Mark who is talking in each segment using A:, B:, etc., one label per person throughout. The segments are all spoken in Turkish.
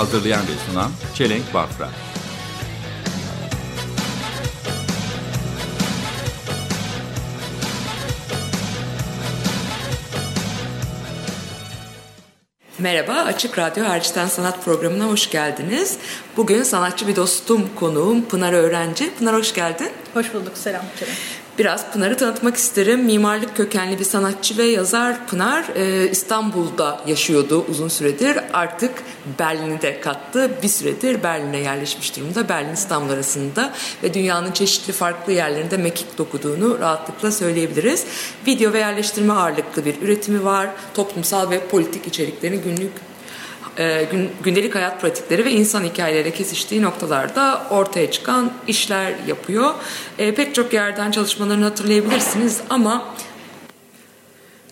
A: Hazırlayan ve sunan Çelenk Bafra.
B: Merhaba, Açık Radyo Hariçten Sanat programına hoş geldiniz. Bugün sanatçı bir dostum, konuğum Pınar Öğrenci. Pınar hoş geldin.
C: Hoş bulduk. Selam canım.
B: Biraz Pınar'ı tanıtmak isterim. Mimarlık kökenli bir sanatçı ve yazar Pınar e, İstanbul'da yaşıyordu uzun süredir. Artık Berlin'i de kattı. Bir süredir Berlin'e yerleşmiş durumda. Berlin İstanbul arasında ve dünyanın çeşitli farklı yerlerinde mekik dokuduğunu rahatlıkla söyleyebiliriz. Video ve yerleştirme ağırlıklı bir üretimi var. Toplumsal ve politik içeriklerini günlük gün- gündelik hayat pratikleri ve insan hikayeleriyle kesiştiği noktalarda ortaya çıkan işler yapıyor. E, pek çok yerden çalışmalarını hatırlayabilirsiniz ama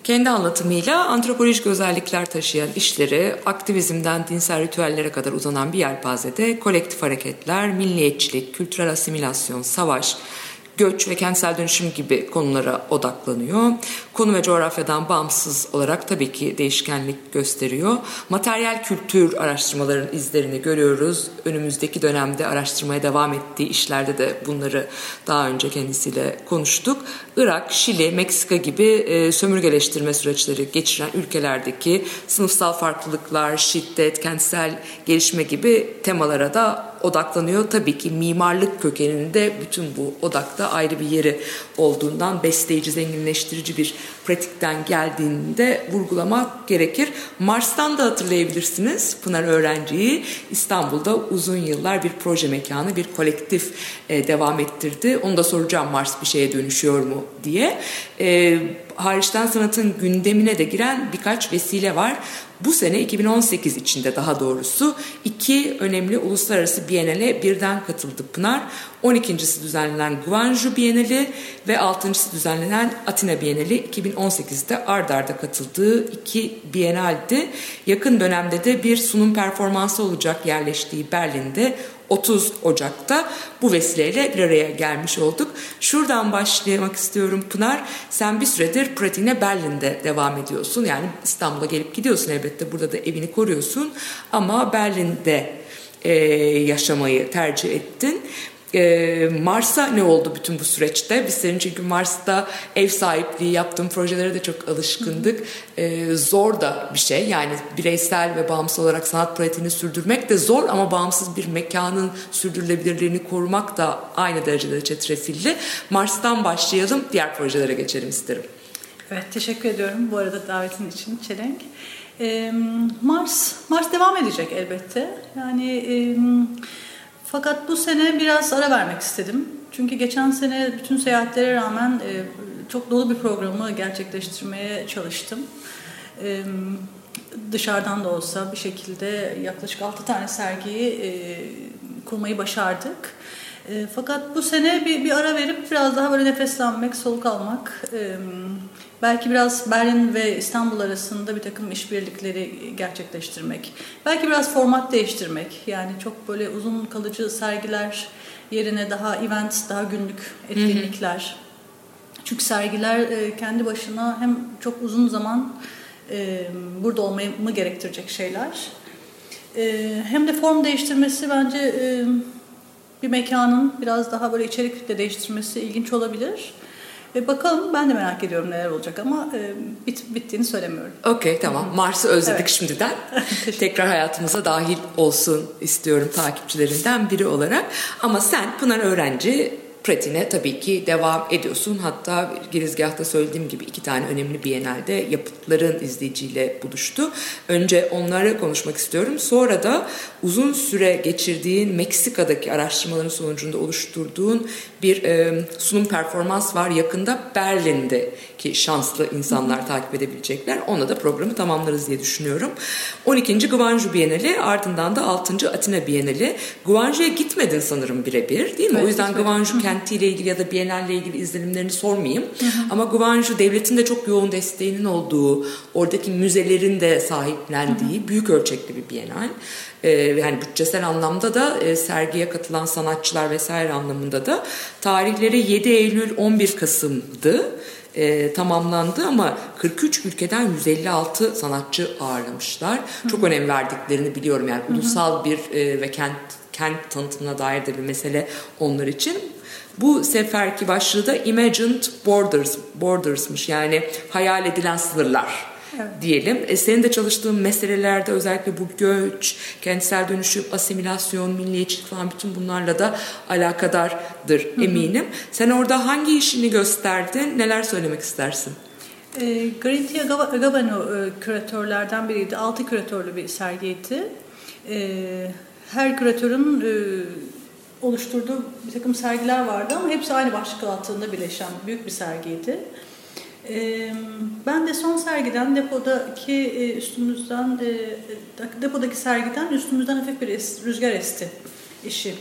B: kendi anlatımıyla antropolojik özellikler taşıyan işleri aktivizmden dinsel ritüellere kadar uzanan bir yelpazede kolektif hareketler, milliyetçilik, kültürel asimilasyon, savaş, göç ve kentsel dönüşüm gibi konulara odaklanıyor. Konu ve coğrafyadan bağımsız olarak tabii ki değişkenlik gösteriyor. Materyal kültür araştırmaların izlerini görüyoruz. Önümüzdeki dönemde araştırmaya devam ettiği işlerde de bunları daha önce kendisiyle konuştuk. Irak, Şili, Meksika gibi e, sömürgeleştirme süreçleri geçiren ülkelerdeki sınıfsal farklılıklar, şiddet, kentsel gelişme gibi temalara da odaklanıyor. Tabii ki mimarlık kökeninde bütün bu odakta ayrı bir yeri olduğundan besleyici, zenginleştirici bir pratikten geldiğinde vurgulamak gerekir. Mars'tan da hatırlayabilirsiniz Pınar Öğrenci'yi İstanbul'da uzun yıllar bir proje mekanı, bir kolektif e, devam ettirdi. Onu da soracağım Mars bir şeye dönüşüyor mu diye. E, hariçten sanatın gündemine de giren birkaç vesile var. Bu sene 2018 içinde daha doğrusu iki önemli uluslararası Biennale birden katıldı Pınar. 12.si düzenlenen Guangzhou Bienali ve 6.sı düzenlenen Atina Bienali 2018'de ard arda katıldığı iki Biennale'di. Yakın dönemde de bir sunum performansı olacak yerleştiği Berlin'de 30 Ocak'ta bu vesileyle bir araya gelmiş olduk. Şuradan başlamak istiyorum Pınar. Sen bir süredir pratiğine Berlin'de devam ediyorsun. Yani İstanbul'a gelip gidiyorsun elbette. Burada da evini koruyorsun. Ama Berlin'de e, yaşamayı tercih ettin. E, Mars'a ne oldu bütün bu süreçte? Biz senin çünkü Mars'ta ev sahipliği yaptığın projelere de çok alışkındık. E, zor da bir şey yani bireysel ve bağımsız olarak sanat pratiğini sürdürmek de zor ama bağımsız bir mekanın sürdürülebilirliğini korumak da aynı derecede çetrefilli. Mars'tan başlayalım diğer projelere geçelim isterim.
C: Evet teşekkür ediyorum bu arada davetin için Çelenk. Ee, Mars Mars devam edecek elbette. Yani e, fakat bu sene biraz ara vermek istedim. Çünkü geçen sene bütün seyahatlere rağmen e, çok dolu bir programı gerçekleştirmeye çalıştım. E, dışarıdan da olsa bir şekilde yaklaşık 6 tane sergiyi e, kurmayı başardık. E, fakat bu sene bir, bir ara verip biraz daha böyle nefeslenmek, soluk almak, e, belki biraz Berlin ve İstanbul arasında bir takım işbirlikleri gerçekleştirmek, belki biraz format değiştirmek, yani çok böyle uzun kalıcı sergiler yerine daha event, daha günlük etkinlikler. Çünkü sergiler e, kendi başına hem çok uzun zaman e, burada olmamı gerektirecek şeyler, e, hem de form değiştirmesi bence bir mekanın biraz daha böyle içerikle değiştirmesi ilginç olabilir. E, bakalım ben de merak ediyorum neler olacak ama e, bit, bittiğini söylemiyorum.
B: Okey tamam. Mars'ı özledik
C: Evet.
B: şimdiden. Tekrar hayatımıza dahil olsun istiyorum takipçilerinden biri olarak. Ama sen Pınar Öğrenci pratiğine tabii ki devam ediyorsun. Hatta girizgahta söylediğim gibi iki tane önemli Biennale'de yapıtların izleyiciyle buluştu. Önce onları konuşmak istiyorum. Sonra da uzun süre geçirdiğin Meksika'daki araştırmaların sonucunda oluşturduğun bir e, sunum performans var. Yakında Berlin'de ki şanslı insanlar takip edebilecekler. Ona da programı tamamlarız diye düşünüyorum. 12. Guangzhou Bienali ardından da 6. Atina Bienali. Guangzhou'ya gitmedin sanırım birebir değil mi?
C: Evet,
B: o yüzden. Guangzhou kentiyle ilgili ya da Biennale ilgili izlenimlerini sormayayım. Ama Guangzhou devletin de çok yoğun desteğinin olduğu, oradaki müzelerin de sahiplendiği büyük ölçekli bir Biennale. Ee, yani bütçesel anlamda da e, sergiye katılan sanatçılar vesaire anlamında da tarihleri 7 Eylül 11 Kasım'dı e, tamamlandı ama 43 ülkeden 156 sanatçı ağırlamışlar. Çok önem verdiklerini biliyorum yani ulusal bir e, ve kent kent tanıtımına dair de bir mesele onlar için. Bu seferki başlığı da Imagined Borders, Borders'mış yani hayal edilen sınırlar diyelim. E, senin de çalıştığın meselelerde özellikle bu göç, kentsel dönüşüm, asimilasyon, milliyetçilik falan bütün bunlarla da alakadardır eminim. Sen orada hangi işini gösterdin? Neler söylemek istersin?
C: E, Garintia Gava- Gabano e, küratörlerden biriydi. Altı küratörlü bir sergiydi. E, her küratörün e, oluşturduğu bir takım sergiler vardı ama hepsi aynı başlık altında birleşen büyük bir sergiydi. E, ben de son sergiden depodaki e, üstümüzden e, depodaki sergiden üstümüzden hafif bir rüzgar esti işi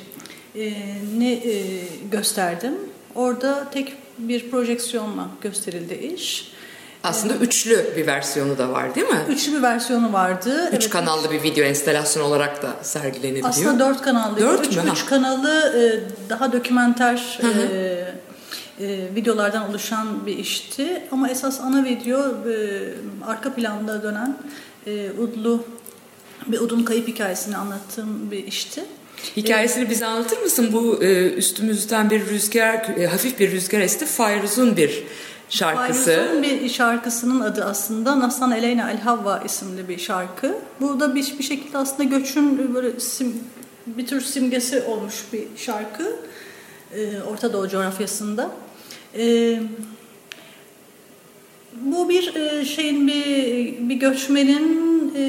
C: e, ne e, gösterdim. Orada tek bir projeksiyonla gösterildi iş.
B: Aslında üçlü bir versiyonu da var değil mi?
C: Üçlü bir versiyonu vardı.
B: Üç kanallı bir video enstalasyon olarak da sergilenebiliyor.
C: Aslında dört kanallı.
B: Dört
C: üç,
B: mü?
C: üç kanalı e, daha dokümenter e, e, videolardan oluşan bir işti. Ama esas ana video e, arka planda dönen e, Udlu bir Udun kayıp hikayesini anlattığım bir işti.
B: Hikayesini bize anlatır mısın? Bu e, üstümüzden bir rüzgar, e, hafif bir rüzgar esti. Fayruz'un bir şarkısı.
C: Fayruz'un bir şarkısının adı aslında Nasan Eleyna El Havva isimli bir şarkı. Bu da bir, bir şekilde aslında göçün böyle sim, bir tür simgesi olmuş bir şarkı. Ee, Orta Doğu coğrafyasında. Ee, bu bir e, şeyin bir bir göçmenin e,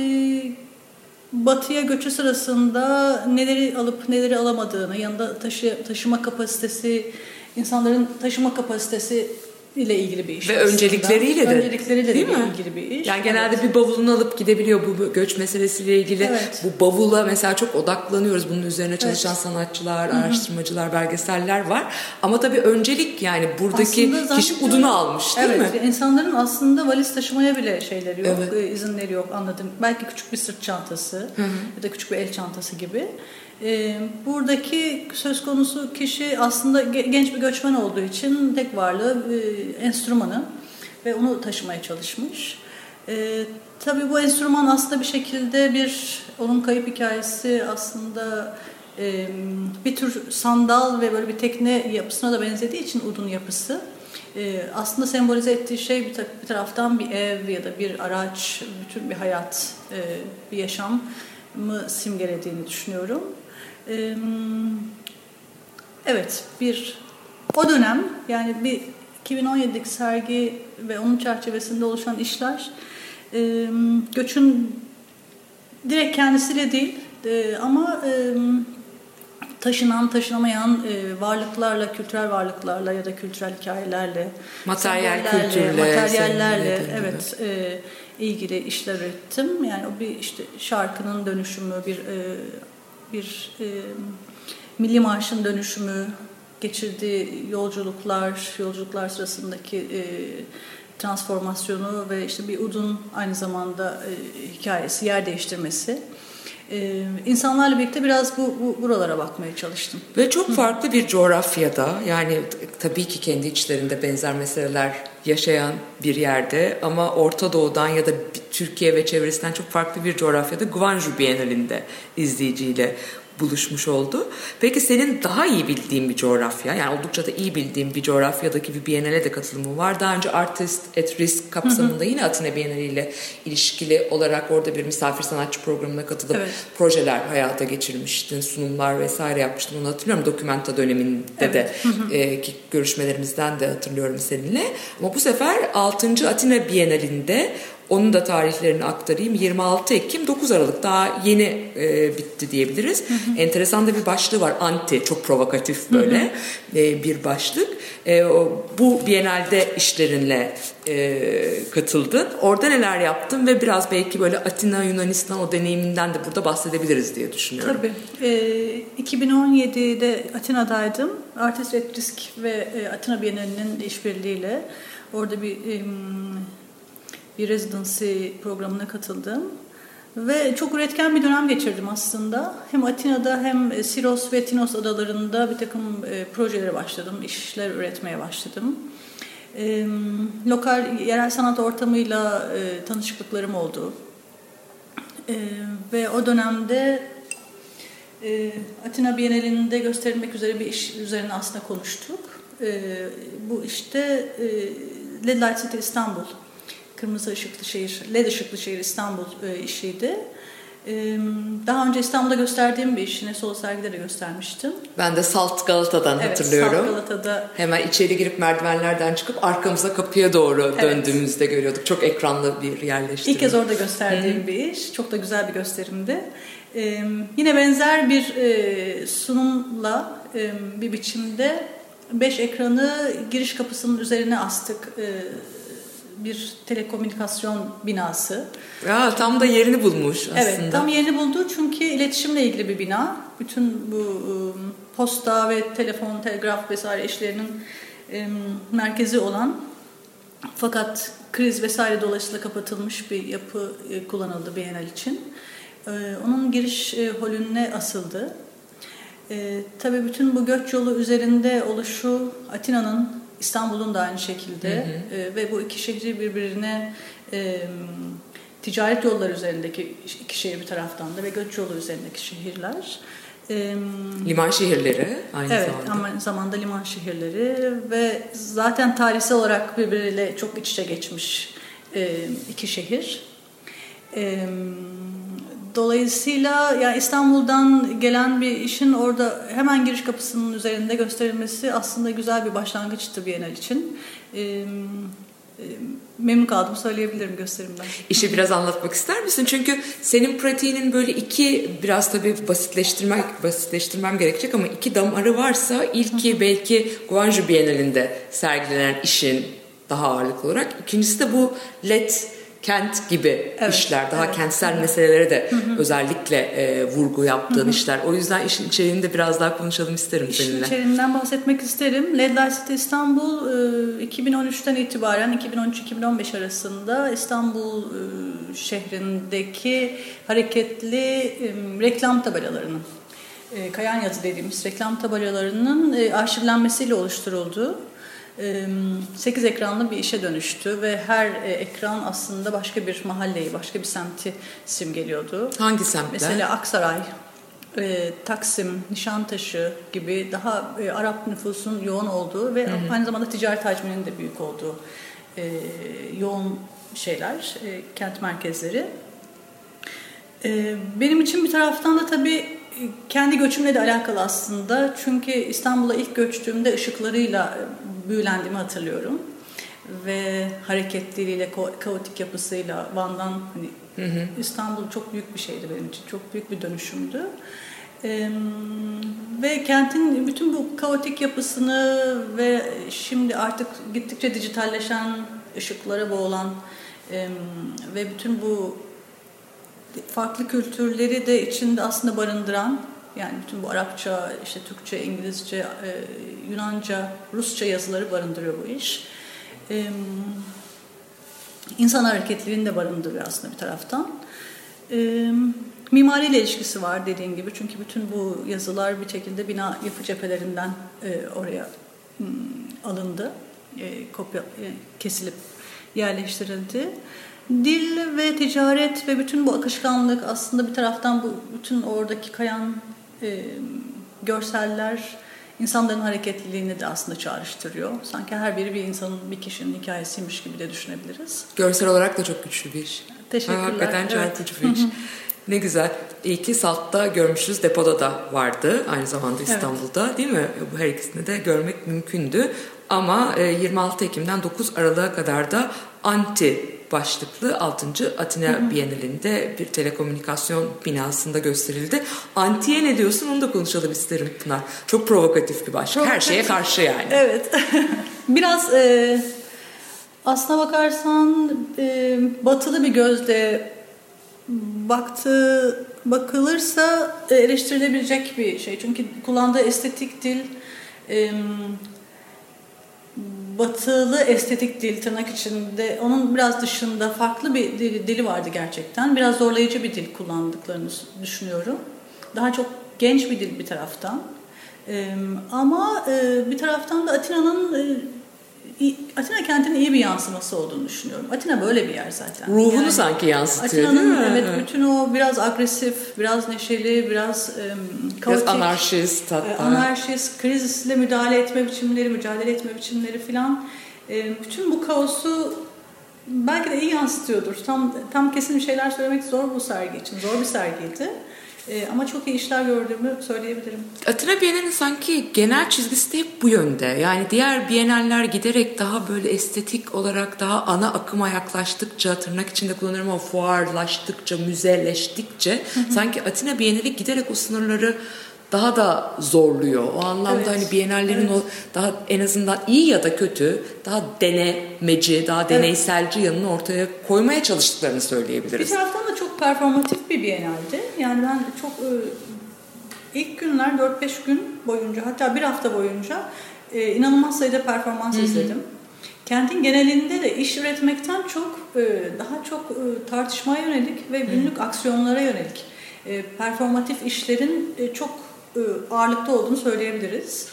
C: batıya göçü sırasında neleri alıp neleri alamadığını, yanında taşı taşıma kapasitesi, insanların taşıma kapasitesi ile ilgili bir iş.
B: Ve
C: aslında.
B: öncelikleriyle de.
C: Öncelikleriyle
B: değil
C: de
B: mi?
C: ilgili bir iş.
B: Yani genelde
C: Evet.
B: bir bavulunu alıp gidebiliyor bu göç meselesiyle ilgili.
C: Evet.
B: Bu bavula mesela çok odaklanıyoruz. Bunun üzerine çalışan sanatçılar, araştırmacılar, belgeseller var. Ama tabii öncelik yani buradaki
C: Aslında
B: kişi udunu almış değil
C: evet,
B: mi?
C: insanların aslında valiz taşımaya bile şeyleri yok,
B: Evet.
C: e, izinleri yok anladım. Belki küçük bir sırt çantası ya da küçük bir el çantası gibi. E, buradaki söz konusu kişi aslında ge- genç bir göçmen olduğu için tek varlığı e, enstrümanı ve onu taşımaya çalışmış. E, tabii bu enstrüman aslında bir şekilde bir onun kayıp hikayesi aslında e, bir tür sandal ve böyle bir tekne yapısına da benzediği için udun yapısı. e, aslında sembolize ettiği şey bir taraftan bir ev ya da bir araç, bütün bir hayat, e, bir yaşam mı simgelediğini düşünüyorum. E, evet, bir o dönem yani bir 2017'deki sergi ve onun çerçevesinde oluşan işler e, göçün direkt kendisiyle değil e, ama e, taşınan, taşınamayan e, varlıklarla, kültürel varlıklarla ya da kültürel hikayelerle,
B: Materyal kültürle,
C: materyallerle evet e, ilgili işler ürettim. Yani o bir işte şarkının dönüşümü, bir e, bir e, milli marşın dönüşümü, geçirdiği yolculuklar, yolculuklar sırasındaki e, transformasyonu ve işte bir udun aynı zamanda e, hikayesi, yer değiştirmesi. E, insanlarla birlikte biraz bu, bu buralara bakmaya çalıştım.
B: Ve çok farklı bir coğrafyada yani tabii ki kendi içlerinde benzer meseleler yaşayan bir yerde ama Orta Doğu'dan ya da Türkiye ve çevresinden çok farklı bir coğrafyada Guangzhou Bienalinde izleyiciyle buluşmuş oldu. Peki senin daha iyi bildiğin bir coğrafya, yani oldukça da iyi bildiğin bir coğrafyadaki bir Biennale de katılımı var. Daha önce Artist at Risk kapsamında yine Atina Bienali ile ilişkili olarak orada bir misafir sanatçı programına katılıp
C: Evet.
B: projeler hayata geçirmiştin, sunumlar vesaire yapmıştın. Onu hatırlıyorum. Dokumenta döneminde
C: Evet.
B: de e, ki görüşmelerimizden de hatırlıyorum seninle. Ama bu sefer 6. Atina Bienalinde onun da tarihlerini aktarayım. 26 Ekim 9 Aralık daha yeni e, bitti diyebiliriz. Enteresan da bir başlığı var. Anti çok provokatif böyle e, bir başlık. E, o, bu Bienalde işlerinle e, katıldın. Orada neler yaptın ve biraz belki böyle Atina Yunanistan o deneyiminden de burada bahsedebiliriz diye düşünüyorum.
C: Tabii. Ee, 2017'de Atina'daydım. Artist Risk ve e, Atina Bienalinin işbirliğiyle orada bir em, bir residency programına katıldım. Ve çok üretken bir dönem geçirdim aslında. Hem Atina'da hem Siros ve Tinos adalarında bir takım e, projelere başladım, işler üretmeye başladım. E, lokal, yerel sanat ortamıyla e, tanışıklıklarım oldu. E, ve o dönemde e, Atina Bienalinde gösterilmek üzere bir iş üzerine aslında konuştuk. E, bu işte e, Led Light City İstanbul, Kırmızı Işıklı Şehir, Led Işıklı Şehir İstanbul e, işiydi. E, daha önce İstanbul'da gösterdiğim bir iş, yine solo sergide de göstermiştim.
B: Ben de Salt Galata'dan
C: Evet,
B: hatırlıyorum.
C: Salt Galata'da
B: Hemen içeri girip merdivenlerden çıkıp arkamıza kapıya doğru
C: Evet.
B: döndüğümüzde görüyorduk. Çok ekranlı bir yerleştirme.
C: İlk kez orada gösterdiğim bir iş. Çok da güzel bir gösterimdi. Ee, yine benzer bir e, sunumla e, bir biçimde beş ekranı giriş kapısının üzerine astık. E, bir telekomünikasyon binası.
B: Ya tam da yerini bulmuş aslında.
C: Evet, tam yerini buldu çünkü iletişimle ilgili bir bina. Bütün bu e, posta ve telefon, telgraf vesaire işlerinin e, merkezi olan fakat kriz vesaire dolayısıyla kapatılmış bir yapı e, kullanıldı Bienal için. Onun giriş e, holüne asıldı. Tabii bütün bu göç yolu üzerinde oluşu Atina'nın, İstanbul'un da aynı şekilde E, ve bu iki şehri birbirine e, ticaret yolları üzerindeki iki şehir bir taraftan da ve göç yolu üzerindeki şehirler. E,
B: Liman şehirleri aynı
C: Evet,
B: zamanda.
C: aynı zamanda liman şehirleri ve zaten tarihsel olarak birbiriyle çok iç içe geçmiş e, iki şehir. E, dolayısıyla ya İstanbul'dan gelen bir işin orada hemen giriş kapısının üzerinde gösterilmesi aslında güzel bir başlangıçtı Bienal için. E, e, memnun kaldım söyleyebilirim gösterimden.
B: İşi biraz anlatmak ister misin? Çünkü senin pratiğinin böyle iki biraz tabii basitleştirmek basitleştirmem gerekecek ama iki damarı varsa ilki belki Guangzhou Bienalinde sergilenen işin daha ağırlıklı olarak. ikincisi de bu LED kent gibi
C: Evet,
B: işler. Daha
C: evet.
B: kentsel meselelere de özellikle e, vurgu yaptığın işler. O yüzden işin içeriğini de biraz daha konuşalım isterim
C: İşin
B: seninle.
C: içeriğinden bahsetmek isterim. Led Light İstanbul e, 2013'ten itibaren 2013-2015 arasında İstanbul e, şehrindeki hareketli e, reklam tabelalarının e, kayan yazı dediğimiz reklam tabelalarının e, arşivlenmesiyle oluşturuldu. 8 ekranlı bir işe dönüştü ve her e, ekran aslında başka bir mahalleyi, başka bir semti simgeliyordu.
B: Hangi semtler?
C: Mesela Aksaray, e, Taksim, Nişantaşı gibi daha e, Arap nüfusun yoğun olduğu ve aynı zamanda ticaret hacminin de büyük olduğu e, yoğun şeyler, e, kent merkezleri. E, benim için bir taraftan da tabii e, kendi göçümle de alakalı aslında. Çünkü İstanbul'a ilk göçtüğümde ışıklarıyla büyülendiğimi hatırlıyorum. Ve hareketliliğiyle, kaotik yapısıyla Van'dan hani İstanbul çok büyük bir şeydi benim için. Çok büyük bir dönüşümdü. Ee, ve kentin bütün bu kaotik yapısını ve şimdi artık gittikçe dijitalleşen, ışıklara boğulan em, ve bütün bu farklı kültürleri de içinde aslında barındıran yani bütün bu Arapça, işte Türkçe, İngilizce, e, Yunanca, Rusça yazıları barındırıyor bu iş. E, insan hareketliliğini de barındırıyor aslında bir taraftan. E, mimariyle ilişkisi var dediğin gibi çünkü bütün bu yazılar bir şekilde bina yapı cephelerinden e, oraya hmm, alındı. e, kopya e, kesilip yerleştirildi. Dil ve ticaret ve bütün bu akışkanlık aslında bir taraftan bu bütün oradaki kayan e, görseller insanların hareketliliğini de aslında çağrıştırıyor. Sanki her biri bir insanın, bir kişinin hikayesiymiş gibi de düşünebiliriz.
B: Görsel olarak da çok güçlü bir iş.
C: Teşekkürler.
B: Ha, Hakikaten
C: Evet.
B: çarpıcı bir iş. Ne güzel. İyi ki Salt'ta görmüşüz. Depoda da vardı aynı zamanda İstanbul'da değil mi? Bu her ikisini de görmek mümkündü. Ama e, 26 Ekim'den 9 Aralık'a kadar da Anti başlıklı 6. Atina Bienalinde bir telekomünikasyon binasında gösterildi. Anti'ye ne diyorsun onu da konuşalım isterim Pınar. Çok provokatif bir başlık. Her şeye
C: Provokatif.
B: karşı yani.
C: Evet. Biraz e, aslına bakarsan e, batılı bir gözle baktı bakılırsa e, eleştirilebilecek bir şey. Çünkü kullandığı estetik dil e, batılı estetik dil tırnak içinde onun biraz dışında farklı bir dili, dili vardı gerçekten. Biraz zorlayıcı bir dil kullandıklarını düşünüyorum. Daha çok genç bir dil bir taraftan. Ama bir taraftan da Atina'nın Atina kentinin iyi bir yansıması olduğunu düşünüyorum. Atina böyle bir yer zaten.
B: Ruhunu
C: Yani
B: sanki yansıtıyor değil
C: Atina'nın
B: mi?
C: evet bütün o biraz agresif, biraz neşeli, biraz e,
B: Biraz
C: kaotik,
B: anarşist
C: e,
B: hatta.
C: anarşist, krizle müdahale etme biçimleri, mücadele etme biçimleri filan. E, bütün bu kaosu belki de iyi yansıtıyordur. Tam tam kesin bir şeyler söylemek zor bu sergi için. Zor bir sergiydi. E, ama çok iyi işler gördüğümü söyleyebilirim.
B: Atina Bienali'nin sanki genel çizgisi de hep bu yönde. Yani diğer Biennaller giderek daha böyle estetik olarak daha ana akıma yaklaştıkça, tırnak içinde kullanırım ama fuarlaştıkça, müzeleştikçe sanki Atina Bienali giderek o sınırları daha da zorluyor. O anlamda
C: Evet.
B: hani Biennallerin o daha en azından iyi ya da kötü, daha denemeci, daha deneyselci yanını ortaya koymaya çalıştıklarını
C: Bir
B: söyleyebiliriz.
C: taraftan da çok performatif bir Biennale'di. Yani ben çok e, ilk günler 4-5 gün boyunca hatta bir hafta boyunca e, inanılmaz sayıda performans izledim. Kentin genelinde de iş üretmekten çok e, daha çok tartışmaya yönelik ve günlük aksiyonlara yönelik performatif işlerin çok ağırlıkta olduğunu söyleyebiliriz.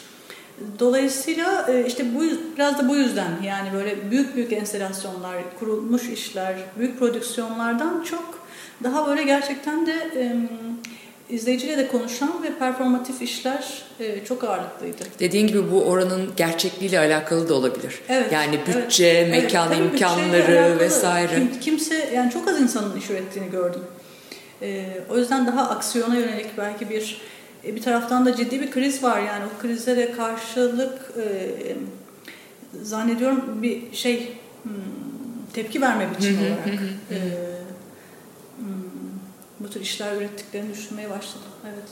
C: Dolayısıyla işte bu biraz da bu yüzden yani böyle büyük büyük enstalasyonlar, kurulmuş işler, büyük prodüksiyonlardan çok daha böyle gerçekten de izleyiciyle de konuşan ve performatif işler e, çok ağırlıklıydı.
B: Dediğin gibi bu oranın gerçekliğiyle alakalı da olabilir.
C: Evet,
B: yani
C: evet,
B: bütçe,
C: evet.
B: mekan
C: bütçeyle
B: imkanları vesaire.
C: Kim- kimse yani çok az insanın iş ürettiğini gördüm. E, o yüzden daha aksiyona yönelik belki bir e, bir taraftan da ciddi bir kriz var yani o krize de karşılık e, zannediyorum bir şey hmm, tepki verme biçimi olarak e, bu tür işler ürettiklerini düşünmeye başladım. Evet.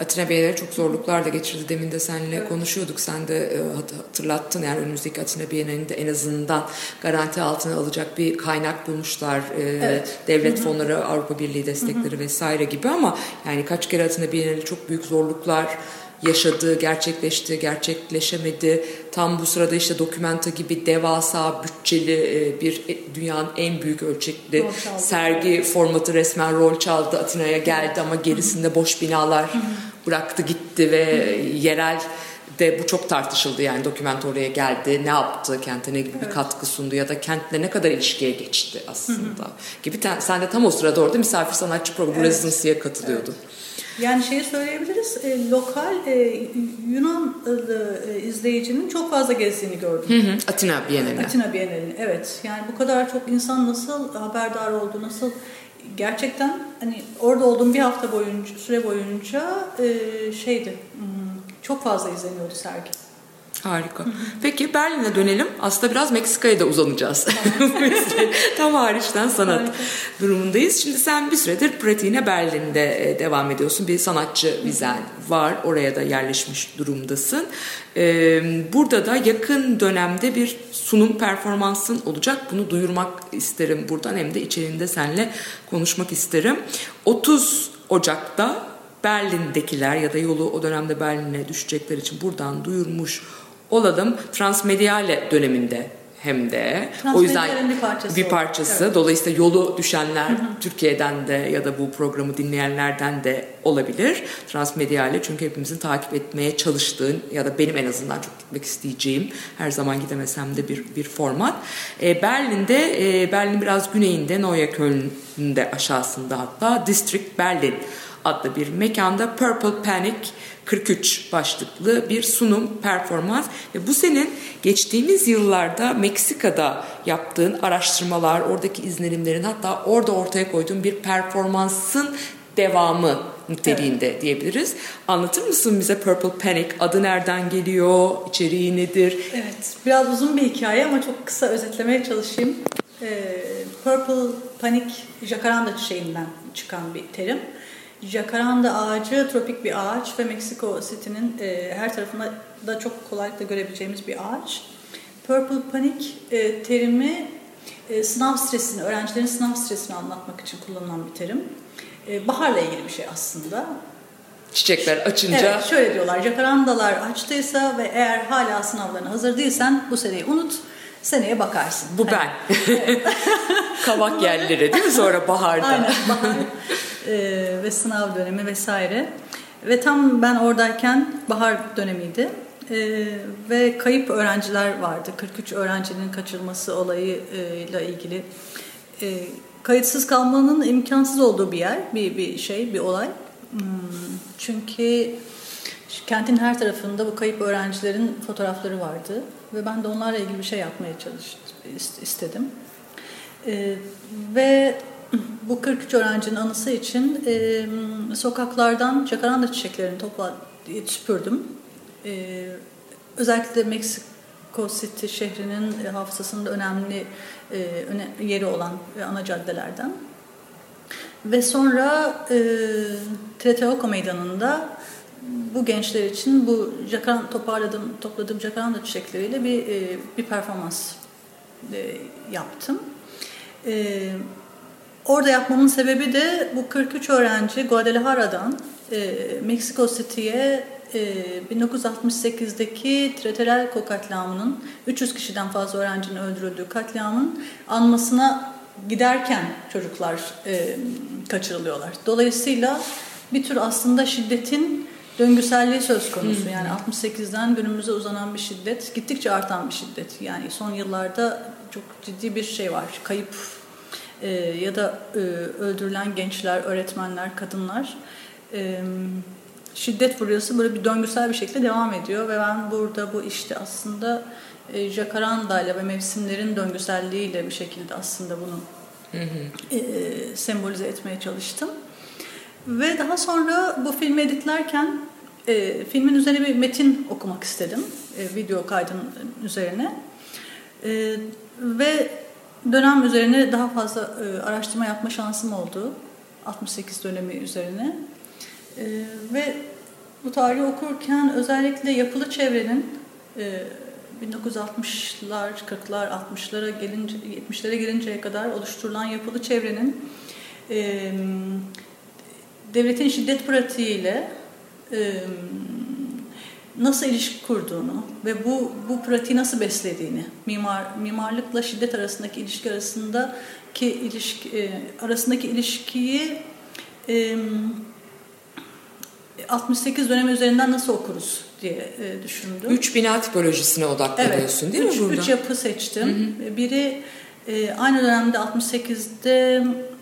B: Atina Bienali çok zorluklar da geçirdi. Demin de seninle
C: Evet.
B: konuşuyorduk. Sen de e, hat- hatırlattın. Yani önümüzdeki Atina Bienali'nde en azından garanti altına alacak bir kaynak bulmuşlar. E,
C: Evet.
B: Devlet fonları, Avrupa Birliği destekleri vesaire gibi ama yani kaç kere Atina Bienali çok büyük zorluklar yaşadı, gerçekleşti, gerçekleşemedi. Tam bu sırada işte Documenta gibi devasa bütçeli e, bir e, dünyanın en büyük ölçekli sergi formatı resmen rol çaldı. Atina'ya geldi ama gerisinde boş binalar bıraktı gitti ve yerel de bu çok tartışıldı yani doküment oraya geldi ne yaptı kente ne gibi bir katkı sundu ya da kentle ne kadar ilişkiye geçti aslında gibi Ten- sen de tam o sırada orada misafir sanatçı programı
C: Evet.
B: residency'ye katılıyordun.
C: Yani şeyi söyleyebiliriz, e, lokal e, Yunanlı e, izleyicinin çok fazla gezdiğini gördüm.
B: Hı hı, Atina Bienali.
C: Atina Bienali'ni evet. Yani bu kadar çok insan nasıl haberdar oldu, nasıl gerçekten hani orada olduğum bir hafta boyunca süre boyunca e, şeydi. hmm, Çok fazla izleniyordu sergi.
B: Harika. Peki Berlin'e dönelim. Aslında biraz Meksika'ya da uzanacağız. Tam hariçten sanat
C: Harika.
B: durumundayız. Şimdi sen bir süredir pratiğine Berlin'de e, devam ediyorsun. Bir sanatçı vizen var. Oraya da yerleşmiş durumdasın. Ee, Burada da yakın dönemde bir sunum performansın olacak. Bunu duyurmak isterim buradan. Hem de içeriğinde seninle konuşmak isterim. 30 Ocak'ta Berlin'dekiler ya da yolu o dönemde Berlin'e düşecekler için buradan duyurmuş olalım. Transmediale döneminde hem de. O yüzden
C: bir parçası
B: bir parçası.
C: Evet.
B: Dolayısıyla yolu düşenler Türkiye'den de ya da bu programı dinleyenlerden de olabilir. Transmedyale çünkü hepimizin takip etmeye çalıştığı ya da benim en azından çok gitmek isteyeceğim her zaman gidemesem de bir bir format. E, Berlin'de e, Berlin biraz güneyinde Neue Köln'ün de aşağısında hatta District Berlin adlı bir mekanda Purple Panic 43 başlıklı bir sunum performans ve bu senin geçtiğimiz yıllarda Meksika'da yaptığın araştırmalar, oradaki izlenimlerin hatta orada ortaya koyduğun bir performansın devamı niteliğinde diyebiliriz. Anlatır mısın bize Purple Panic adı nereden geliyor, içeriği nedir?
C: Evet, biraz uzun bir hikaye ama çok kısa özetlemeye çalışayım. Ee, Purple Panic, jacaranda çiçeğinden çıkan bir terim. Jacaranda ağacı tropik bir ağaç ve Meksiko City'nin e, her tarafında da çok kolaylıkla görebileceğimiz bir ağaç. Purple Panic e, terimi e, sınav stresini, öğrencilerin sınav stresini anlatmak için kullanılan bir terim. E, baharla ilgili bir şey aslında.
B: Çiçekler açınca
C: Evet şöyle diyorlar jacarandalar açtıysa ve eğer hala sınavlarına hazır değilsen bu seneyi unut seneye bakarsın.
B: bu
C: Hani-
B: ben. Kavak yerleri değil mi sonra baharda?
C: Aynen bahar Ee, ve sınav dönemi vesaire. Ve tam ben oradayken bahar dönemiydi. Ee, ve kayıp öğrenciler vardı. 43 öğrencinin kaçırılması olayıyla ilgili. Ee, kayıtsız kalmanın imkansız olduğu bir yer, bir, bir şey, bir olay. Hmm, çünkü kentin her tarafında bu kayıp öğrencilerin fotoğrafları vardı. Ve ben de onlarla ilgili bir şey yapmaya çalıştım, istedim. Ee, ve bu 43 öğrencinin anısı için e, sokaklardan jacaranda çiçeklerini topla süpürdüm. E, özellikle Meksiko City şehrinin e, hafızasında önemli e, öne, yeri olan e, ana caddelerden. Ve sonra e, Treteoko Meydanı'nda bu gençler için bu jakaran, toparladığım, topladığım jacaranda çiçekleriyle bir, e, bir performans e, yaptım. E, orada yapmamın sebebi de bu 43 öğrenci Guadalajara'dan e, Meksiko City'ye e, 1968'deki Tretelelco katliamının 300 kişiden fazla öğrencinin öldürüldüğü katliamın anmasına giderken çocuklar e, kaçırılıyorlar. Dolayısıyla bir tür aslında şiddetin döngüselliği söz konusu. Yani 68'den günümüze uzanan bir şiddet, gittikçe artan bir şiddet. Yani son yıllarda çok ciddi bir şey var. Kayıp e, ya da e, öldürülen gençler, öğretmenler, kadınlar e, şiddet furyası böyle bir döngüsel bir şekilde devam ediyor ve ben burada bu işte aslında e, jacaranda ile ve mevsimlerin döngüselliğiyle bir şekilde aslında bunu e, sembolize etmeye çalıştım. Ve daha sonra bu filmi editlerken e, filmin üzerine bir metin okumak istedim. E, video kaydının üzerine. E, ve dönem üzerine daha fazla e, araştırma yapma şansım oldu. 68 dönemi üzerine. E, ve bu tarihi okurken özellikle yapılı çevrenin e, 1960'lar, 40'lar, 60'lara gelince, 70'lere gelinceye kadar oluşturulan yapılı çevrenin e, devletin şiddet pratiğiyle e, nasıl ilişki kurduğunu ve bu bu pratiği nasıl beslediğini, mimar mimarlıkla şiddet arasındaki ilişki arasındaki ilişki e, arasındaki ilişkiyi e, 68 dönemi üzerinden nasıl okuruz diye e, düşündüm.
B: Üç bina tipolojisine odaklanıyorsun değil
C: üç,
B: mi burada?
C: Üç yapı seçtim. Biri e, aynı dönemde 68'de e,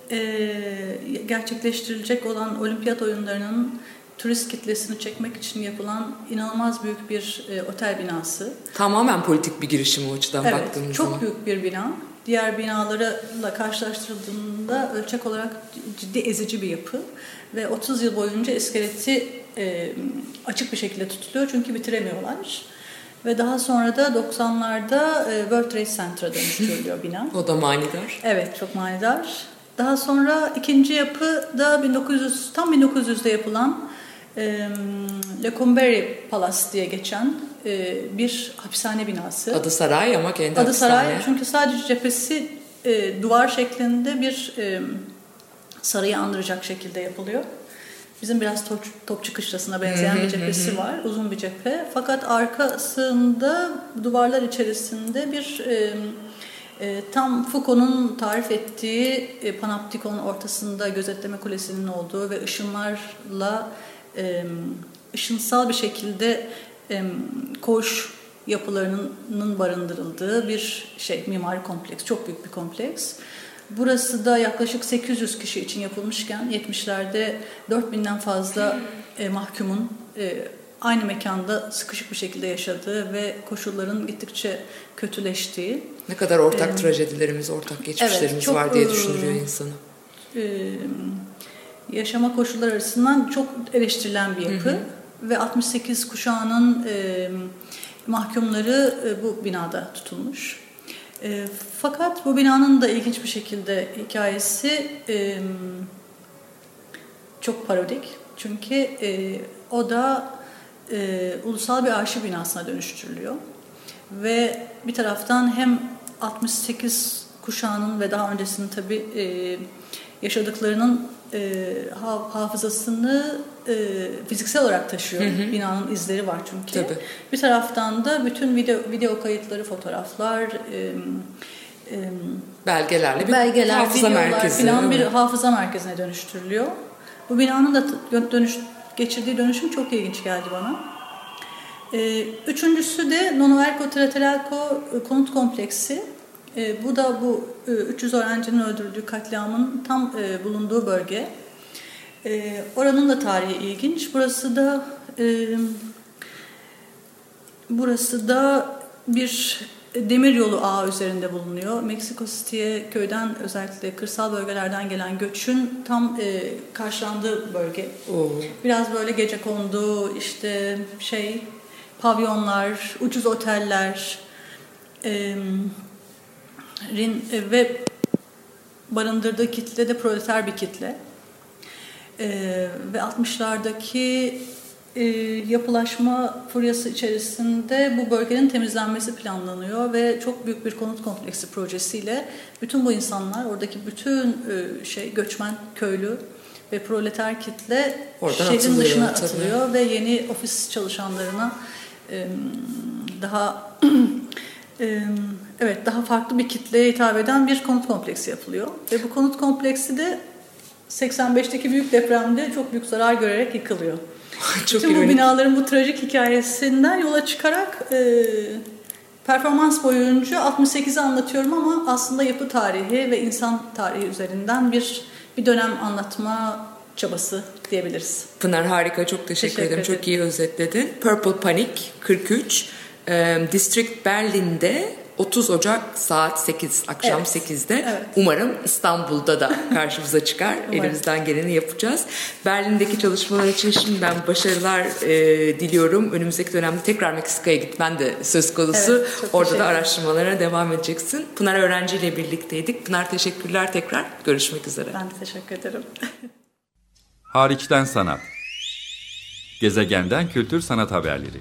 C: gerçekleştirilecek olan olimpiyat oyunlarının turist kitlesini çekmek için yapılan inanılmaz büyük bir e, otel binası.
B: Tamamen politik bir girişim o açıdan
C: Evet,
B: baktığımız
C: çok
B: zaman.
C: büyük bir bina. Diğer binalarla karşılaştırıldığında ölçek olarak ciddi ezici bir yapı ve 30 yıl boyunca iskeleti e, açık bir şekilde tutuluyor çünkü bitiremiyorlar. Ve daha sonra da 90'larda e, World Trade Center'a dönüştürülüyor bina.
B: O da manidar.
C: Evet, çok manidar. Daha sonra ikinci yapı da 1900 tam 1900'de yapılan e, Le Comberry Palace diye geçen e, bir hapishane binası.
B: Adı saray ama kendi
C: Adı saray
B: hapishane.
C: çünkü sadece cephesi e, duvar şeklinde bir e, sarayı andıracak şekilde yapılıyor. Bizim biraz top, topçu kışlasına benzeyen bir cephesi var. Uzun bir cephe. Fakat arkasında duvarlar içerisinde bir e, e, tam Foucault'un tarif ettiği e, panoptikon ortasında gözetleme kulesinin olduğu ve ışınlarla e, ışınsal bir şekilde e, koğuş yapılarının barındırıldığı bir şey mimari kompleks. Çok büyük bir kompleks. Burası da yaklaşık 800 kişi için yapılmışken 70'lerde 4000'den fazla e, mahkumun e, aynı mekanda sıkışık bir şekilde yaşadığı ve koşulların gittikçe kötüleştiği.
B: Ne kadar ortak trajedilerimiz, ortak geçmişlerimiz
C: Evet, çok,
B: var diye düşündürüyor insanı.
C: e, yaşama koşulları açısından çok eleştirilen bir yapı ve 68 kuşağının e, mahkumları e, bu binada tutulmuş. E, fakat bu binanın da ilginç bir şekilde hikayesi e, çok parodik. Çünkü e, o da e, ulusal bir arşiv binasına dönüştürülüyor. Ve bir taraftan hem 68 kuşağının ve daha öncesinin tabii e, yaşadıklarının e, ha- hafızasını e, fiziksel olarak taşıyor. Binanın izleri var çünkü.
B: Tabii.
C: Bir taraftan da bütün video video kayıtları, fotoğraflar, e, e,
B: Belgelerle bir
C: belgeler,
B: hafıza merkezi.
C: falan bir hafıza merkezine dönüştürülüyor. Bu binanın da dönüş, geçirdiği dönüşüm çok ilginç geldi bana. Ee, üçüncüsü de Nonoverco Tratelelco e, konut kompleksi. Ee, bu da bu e, 300 öğrencinin öldürüldüğü katliamın tam e, bulunduğu bölge. Ee, oranın da tarihi ilginç. Burası da e, burası da bir demiryolu ağı üzerinde bulunuyor. Meksiko City'ye köyden özellikle kırsal bölgelerden gelen göçün tam e, karşılandığı bölge.
B: Oo.
C: Biraz böyle gece kondu, işte şey pavyonlar, ucuz oteller e, rin, e, ve barındırdığı kitle de proleter bir kitle. E, ve 60'lardaki e, yapılaşma furyası içerisinde bu bölgenin temizlenmesi planlanıyor ve çok büyük bir konut kompleksi projesiyle bütün bu insanlar, oradaki bütün e, şey göçmen, köylü ve proleter kitle
B: Oradan
C: şehrin
B: atılıyor,
C: dışına
B: tabii.
C: atılıyor ve yeni ofis çalışanlarına e, daha evet daha farklı bir kitleye hitap eden bir konut kompleksi yapılıyor ve bu konut kompleksi de 85'teki büyük depremde çok büyük zarar görerek yıkılıyor.
B: Çok
C: bu
B: ironik.
C: binaların bu trajik hikayesinden yola çıkarak e, performans boyunca 68'i anlatıyorum ama aslında yapı tarihi ve insan tarihi üzerinden bir bir dönem anlatma çabası diyebiliriz.
B: Pınar harika çok teşekkür,
C: Teşekkür
B: ederim. Çok
C: ederim.
B: iyi özetledin. Purple Panic 43 e, District Berlin'de 30 Ocak saat 8 akşam
C: Evet.
B: 8'de
C: Evet.
B: umarım İstanbul'da da karşımıza çıkar. Elimizden geleni yapacağız. Berlin'deki çalışmalar için şimdiden başarılar e, diliyorum. Önümüzdeki dönemde tekrar Meksika'ya gitmen de söz konusu.
C: Evet,
B: Orada da araştırmalara devam edeceksin. Pınar öğrenciyle birlikteydik. Pınar teşekkürler tekrar. Görüşmek üzere.
C: Ben de teşekkür ederim.
A: Hariçten sanat. Gezegenden kültür sanat haberleri.